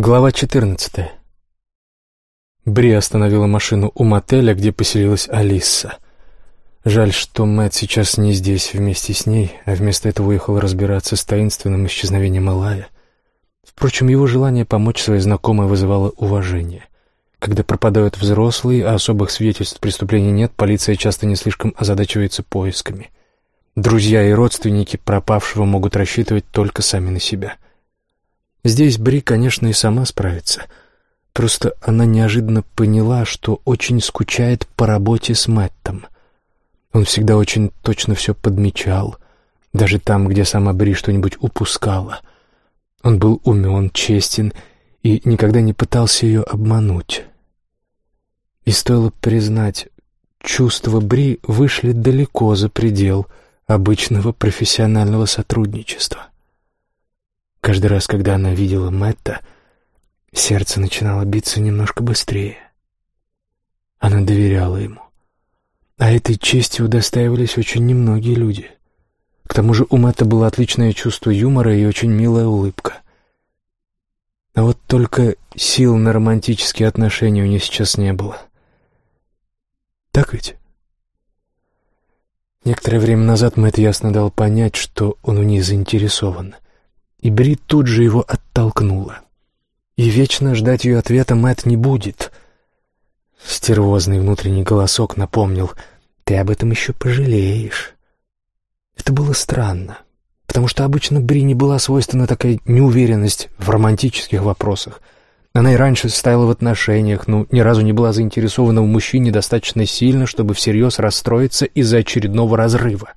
Глава 14. Бри остановила машину у мотеля, где поселилась Алиса. Жаль, что Мэтт сейчас не здесь вместе с ней, а вместо этого уехал разбираться с таинственным исчезновением Элая. Впрочем, его желание помочь своей знакомой вызывало уважение. Когда пропадают взрослые, а особых свидетельств преступления нет, полиция часто не слишком озадачивается поисками. Друзья и родственники пропавшего могут рассчитывать только сами на себя. Здесь Бри, конечно, и сама справится. Просто она неожиданно поняла, что очень скучает по работе с Мэттом. Он всегда очень точно все подмечал, даже там, где сама Бри что-нибудь упускала. Он был умен, честен и никогда не пытался ее обмануть. И стоило признать, чувства Бри вышли далеко за предел обычного профессионального сотрудничества. Каждый раз, когда она видела Мэтта, сердце начинало биться немножко быстрее. Она доверяла ему. А этой честью удостаивались очень немногие люди. К тому же у Мэтта было отличное чувство юмора и очень милая улыбка. А вот только сил на романтические отношения у нее сейчас не было. Так ведь? Некоторое время назад Мэтт ясно дал понять, что он в ней заинтересован. И Бри тут же его оттолкнула. И вечно ждать ее ответа Мэтт не будет. Стервозный внутренний голосок напомнил, «Ты об этом еще пожалеешь». Это было странно, потому что обычно Бри не была свойственна такая неуверенность в романтических вопросах — она и раньше стояла в отношениях, но ни разу не была заинтересована в мужчине достаточно сильно, чтобы всерьез расстроиться из-за очередного разрыва.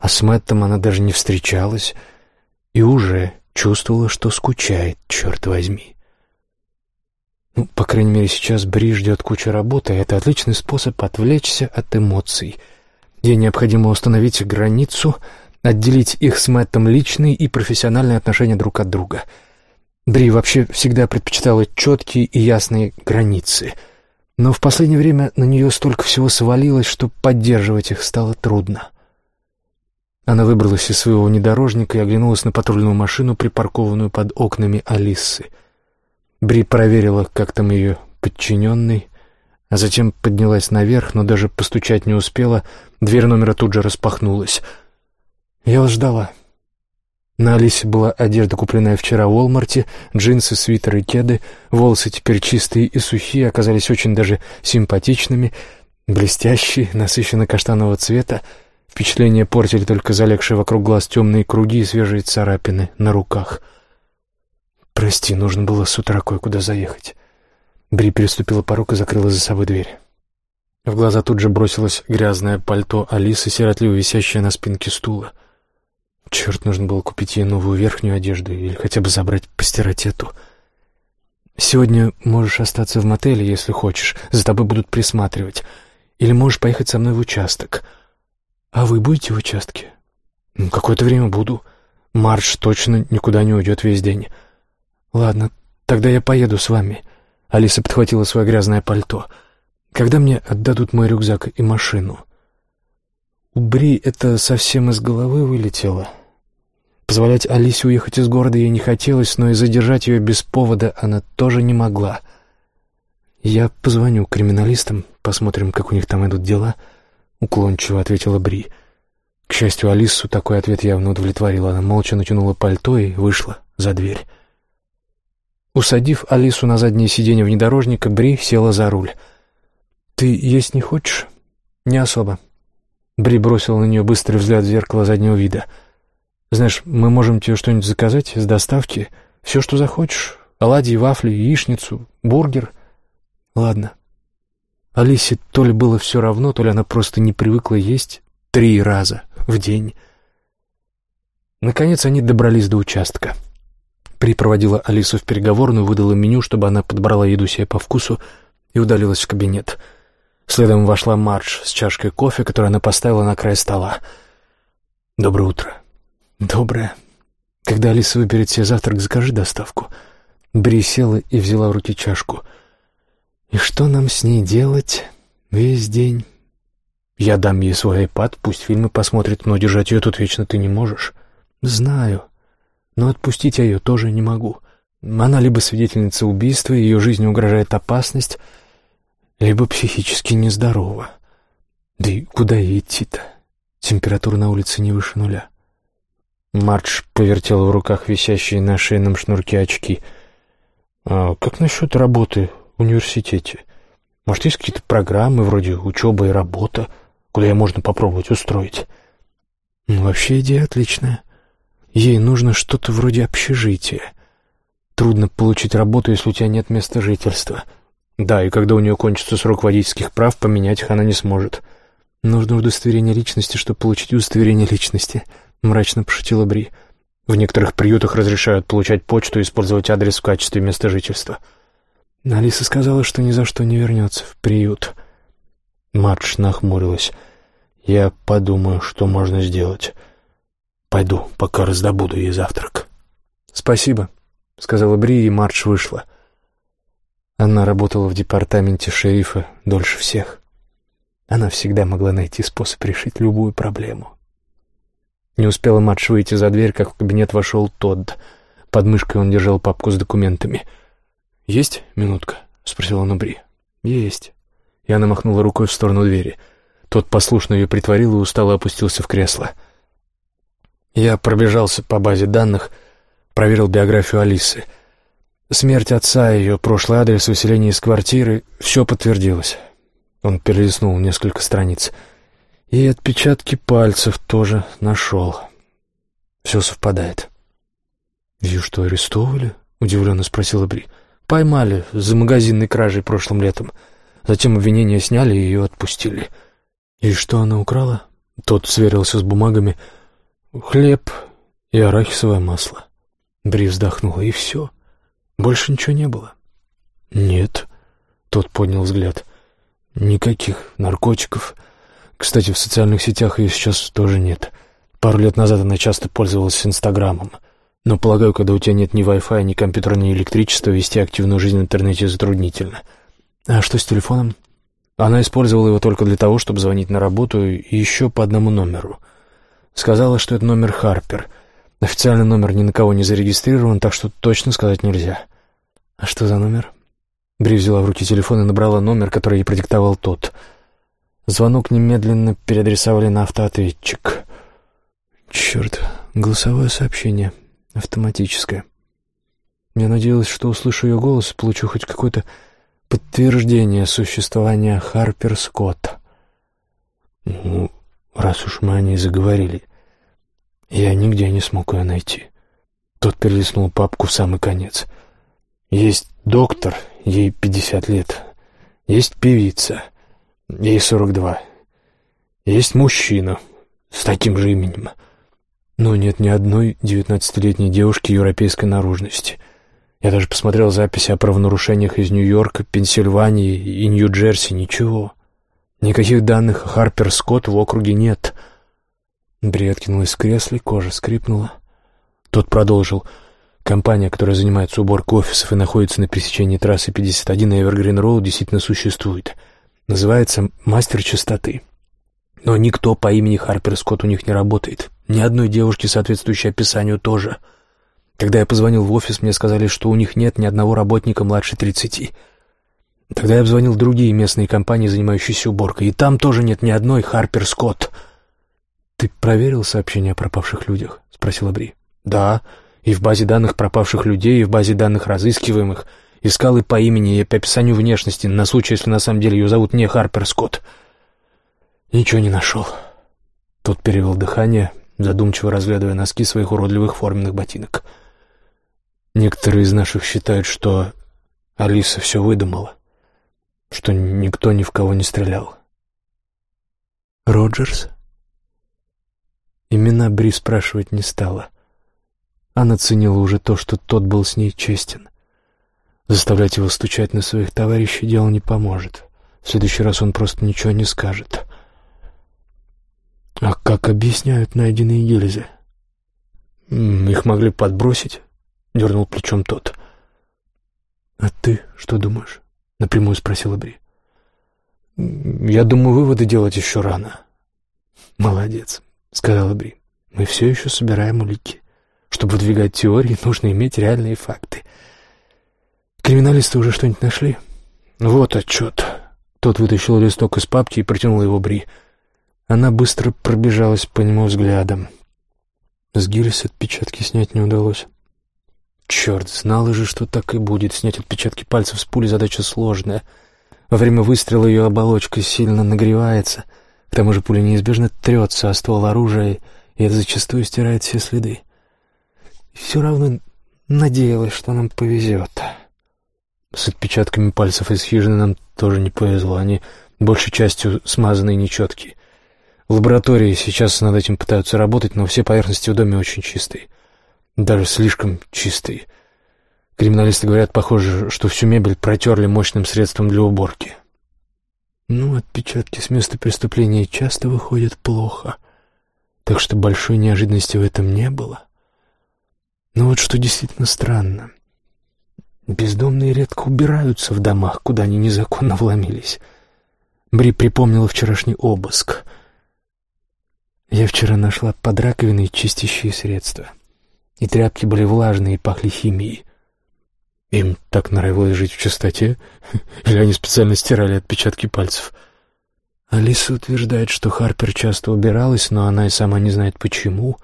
А с Мэттом она даже не встречалась и уже чувствовала, что скучает, черт возьми. Ну, по крайней мере, сейчас Бри ждет куча работы, и это отличный способ отвлечься от эмоций. Ей необходимо установить границу, отделить их с Мэттом личные и профессиональные отношения друг от друга — Бри вообще всегда предпочитала четкие и ясные границы. Но в последнее время на нее столько всего свалилось, что поддерживать их стало трудно. Она выбралась из своего внедорожника и оглянулась на патрульную машину, припаркованную под окнами Алисы. Бри проверила, как там ее подчиненный, а затем поднялась наверх, но даже постучать не успела, дверь номера тут же распахнулась. Я вас ждала. На Алисе была одежда, купленная вчера в Уолмарте, джинсы, свитер и кеды. Волосы теперь чистые и сухие, оказались очень даже симпатичными, блестящие, насыщенно-каштанового цвета. Впечатление портили только залегшие вокруг глаз темные круги и свежие царапины на руках. «Прости, нужно было с утра кое-куда заехать». Бри переступила порог и закрыла за собой дверь. В глаза тут же бросилось грязное пальто Алисы, сиротливо висящее на спинке стула. Черт, нужно было купить ей новую верхнюю одежду или хотя бы забрать постирать эту. Сегодня можешь остаться в мотеле, если хочешь. За тобой будут присматривать. Или можешь поехать со мной в участок. А вы будете в участке? Ну, какое-то время буду. Марш точно никуда не уйдет весь день. Ладно, тогда я поеду с вами. Алиса подхватила свое грязное пальто. Когда мне отдадут мой рюкзак и машину? У Бри это совсем из головы вылетело. Позволять Алисе уехать из города ей не хотелось, но и задержать ее без повода она тоже не могла. «Я позвоню криминалистам, посмотрим, как у них там идут дела», — уклончиво ответила Бри. К счастью, Алису такой ответ явно удовлетворил. Она молча натянула пальто и вышла за дверь. Усадив Алису на заднее сиденье внедорожника, Бри села за руль. «Ты есть не хочешь?» «Не особо». Бри бросила на нее быстрый взгляд в зеркало заднего вида — знаешь, мы можем тебе что-нибудь заказать с доставки. Все, что захочешь. Оладьи, вафли, яичницу, бургер. Ладно. Алисе то ли было все равно, то ли она просто не привыкла есть три раза в день. Наконец они добрались до участка. Припроводила Алису в переговорную, выдала меню, чтобы она подобрала еду себе по вкусу и удалилась в кабинет. Следом вошла Мардж с чашкой кофе, которую она поставила на край стола. «Доброе утро», «Доброе. Когда Алиса выберет себе завтрак, закажи доставку». Бри села и взяла в руки чашку. «И что нам с ней делать весь день?» «Я дам ей свой айпад, пусть фильмы посмотрит, но держать ее тут вечно ты не можешь». «Знаю, но отпустить я ее тоже не могу. Она либо свидетельница убийства, ее жизни угрожает опасность, либо психически нездорова. Да и куда ей идти-то? Температура на улице не выше нуля. Мардж повертела в руках висящие на шейном шнурке очки. «А как насчет работы университете? Может, есть какие-то программы вроде учеба и работа, куда ее можно попробовать устроить?» ну, «Вообще идея отличная. Ей нужно что-то вроде общежития. Трудно получить работу, если у тебя нет места жительства. Да, и когда у нее кончится срок водительских прав, поменять их она не сможет. Нужно удостоверение личности, чтобы получить удостоверение личности», — мрачно пошутила Бри. «В некоторых приютах разрешают получать почту и использовать адрес в качестве места жительства». Алиса сказала, что ни за что не вернется в приют. Мадж нахмурилась. «Я подумаю, что можно сделать. Пойду, пока раздобуду ей завтрак». «Спасибо», — сказала Бри, и Мадж вышла. Она работала в департаменте шерифа дольше всех. Она всегда могла найти способ решить любую проблему. Не успела Мадж выйти за дверь, как в кабинет вошел Тодд. Под мышкой он держал папку с документами. «Есть минутка?» — спросила он у Бри. «Есть». И она махнула рукой в сторону двери. Тот послушно ее притворил и устало опустился в кресло. Я пробежался по базе данных, проверил биографию Алисы. Смерть отца, ее прошлый адрес, выселение из квартиры — все подтвердилось. Он перелистнул несколько страниц. И отпечатки пальцев тоже нашел. Все совпадает. «Ее что, арестовывали?» — удивленно спросила Бри. «Поймали за магазинной кражей прошлым летом. Затем обвинения сняли и ее отпустили». «И что она украла?» Тот сверился с бумагами. «Хлеб и арахисовое масло». Бри вздохнула, и все. Больше ничего не было. «Нет», — тот поднял взгляд. «Никаких наркотиков. Кстати, в социальных сетях ее сейчас тоже нет. Пару лет назад она часто пользовалась Инстаграмом. Но, полагаю, когда у тебя нет ни Wi-Fi, ни компьютера, ни электричества, вести активную жизнь в интернете затруднительно. А что с телефоном? Она использовала его только для того, чтобы звонить на работу и еще по одному номеру. Сказала, что это номер Харпер. Официальный номер ни на кого не зарегистрирован, так что точно сказать нельзя. А что за номер? Бри взяла в руки телефон и набрала номер, который ей продиктовал тот — Звонок немедленно переадресовали на автоответчик. Черт, голосовое сообщение, автоматическое. Я надеялась, что услышу ее голос и получу хоть какое-то подтверждение существования Харпер Скотт. Ну, раз уж мы о ней заговорили, я нигде не смог ее найти. Тот перелистнул папку в самый конец. Есть доктор, ей пятьдесят лет. Есть певица — Ей сорок два. Есть мужчина с таким же именем. Но нет ни одной девятнадцатилетней девушки европейской наружности. Я даже посмотрел записи о правонарушениях из Нью-Йорка, Пенсильвании и Нью-Джерси. Ничего. Никаких данных о Харпер Скотт в округе нет. Бри откинулась в кресле, кожа скрипнула. Тот продолжил. Компания, которая занимается уборкой офисов и находится на пересечении трассы 51 и Эвергрин-Роуд, действительно существует — Называется «Мастер чистоты». Но никто по имени Харпер Скотт у них не работает. Ни одной девушки, соответствующей описанию, тоже. Когда я позвонил в офис, мне сказали, что у них нет ни одного работника младше тридцати. Тогда я обзвонил другие местные компании, занимающиеся уборкой, и там тоже нет ни одной Харпер Скотт. «Ты проверил сообщения о пропавших людях?» — спросила Бри. «Да, и в базе данных пропавших людей, и в базе данных разыскиваемых». Искал и по имени, и по описанию внешности, на случай, если на самом деле ее зовут не Харпер Скотт. Ничего не нашел. Тот перевел дыхание, задумчиво разглядывая носки своих уродливых форменных ботинок. Некоторые из наших считают, что Алиса все выдумала, что никто ни в кого не стрелял. Роджерс? Имена Бри спрашивать не стала. Она ценила уже то, что тот был с ней честен. Заставлять его стучать на своих товарищей дело не поможет. В следующий раз он просто ничего не скажет. А как объясняют найденные гильзы? Их могли подбросить, дернул плечом тот. А ты что думаешь? Напрямую спросила Бри. Я думаю, выводы делать еще рано. Молодец, сказала Бри. Мы все еще собираем улики. Чтобы выдвигать теории, нужно иметь реальные факты — Криминалисты уже что-нибудь нашли? Вот отчет. Тот вытащил листок из папки и протянул его Бри. Она быстро пробежалась по нему взглядом. С Гиллис отпечатки снять не удалось. Черт, знала же, что так и будет. Снять отпечатки пальцев с пули задача сложная. Во время выстрела ее оболочка сильно нагревается. К тому же пуля неизбежно трется о ствол оружия, и это зачастую стирает все следы. Все равно надеялась, что нам повезет. С отпечатками пальцев из хижины нам тоже не повезло. Они большей частью смазанные и нечеткие. В лаборатории сейчас над этим пытаются работать, но все поверхности в доме очень чистые. Даже слишком чистые. Криминалисты говорят, похоже, что всю мебель протерли мощным средством для уборки. Ну, отпечатки с места преступления часто выходят плохо, так что большой неожиданности в этом не было. Но вот что действительно странно. Бездомные редко убираются в домах, куда они незаконно вломились. Бри припомнила вчерашний обыск. Я вчера нашла под раковиной чистящие средства. И тряпки были влажные и пахли химией. Им так нравилось жить в чистоте? Или они специально стирали отпечатки пальцев? Алиса утверждает, что Харпер часто убиралась, но она и сама не знает почему.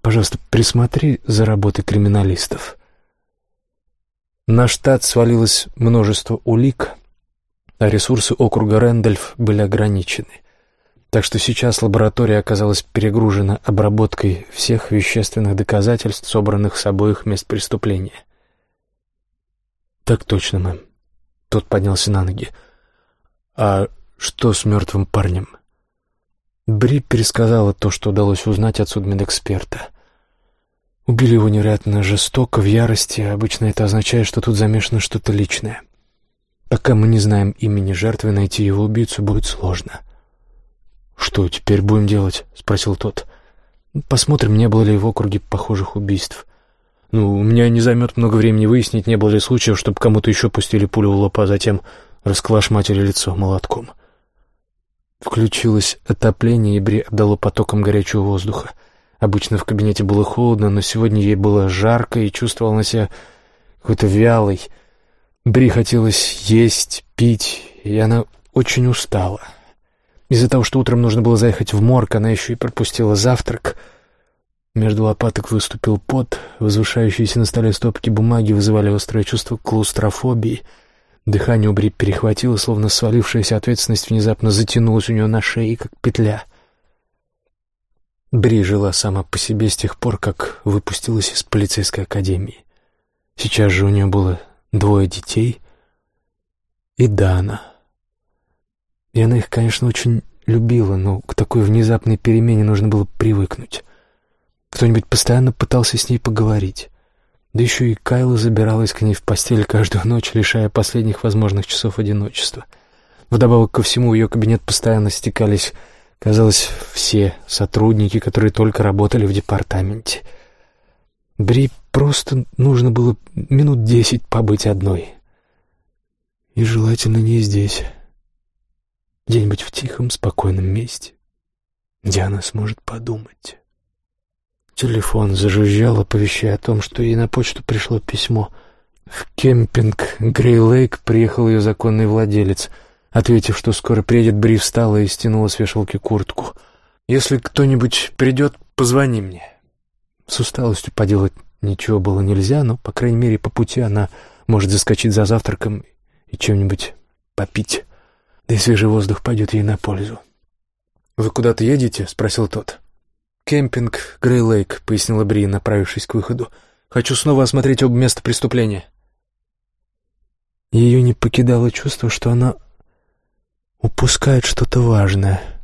Пожалуйста, присмотри за работой криминалистов. На штат свалилось множество улик, а ресурсы округа Рэндольф были ограничены. Так что сейчас лаборатория оказалась перегружена обработкой всех вещественных доказательств, собранных с обоих мест преступления. «Так точно, мэм». Тот поднялся на ноги. «А что с мертвым парнем?» Бри пересказала то, что удалось узнать от судмедэксперта — Убили его невероятно жестоко, в ярости. Обычно это означает, что тут замешано что-то личное. Пока мы не знаем имени жертвы, найти его убийцу будет сложно. «Что теперь будем делать?» — спросил тот. «Посмотрим, не было ли в округе похожих убийств. Ну, у меня не займет много времени выяснить, не было ли случаев, чтобы кому-то еще пустили пулю в лоб, а затем расколошматили лицо молотком». Включилось отопление, и Бри обдало потоком горячего воздуха. Обычно в кабинете было холодно, но сегодня ей было жарко и чувствовала на себя какой-то вялой. Бри хотелось есть, пить, и она очень устала. Из-за того, что утром нужно было заехать в морг, она еще и пропустила завтрак. Между лопаток выступил пот, возвышающиеся на столе стопки бумаги вызывали острое чувство клаустрофобии. Дыхание у Бри перехватило, словно свалившаяся ответственность внезапно затянулась у нее на шее, как петля. Бри жила сама по себе с тех пор, как выпустилась из полицейской академии. Сейчас же у нее было двое детей и Дана. И она их, конечно, очень любила, но к такой внезапной перемене нужно было привыкнуть. Кто-нибудь постоянно пытался с ней поговорить. Да еще и Кайла забиралась к ней в постель каждую ночь, лишая последних возможных часов одиночества. Вдобавок ко всему, в ее кабинет постоянно стекались Казалось, все сотрудники, которые только работали в департаменте. Бри просто нужно было минут десять побыть одной. И желательно не здесь. Где-нибудь в тихом, спокойном месте, где она сможет подумать. Телефон зажужжал, оповещая о том, что ей на почту пришло письмо. В кемпинг Грей-Лейк приехал ее законный владелец — Ответив, что скоро приедет, Бри встала и стянула с вешалки куртку. «Если кто-нибудь придет, позвони мне». С усталостью поделать ничего было нельзя, но, по крайней мере, по пути она может заскочить за завтраком и чем-нибудь попить. И свежий воздух пойдет ей на пользу. «Вы куда-то едете?» — спросил тот. «Кемпинг Грей-Лейк», — пояснила Бри, направившись к выходу. «Хочу снова осмотреть оба места преступления». Ее не покидало чувство, что она упускает что-то важное —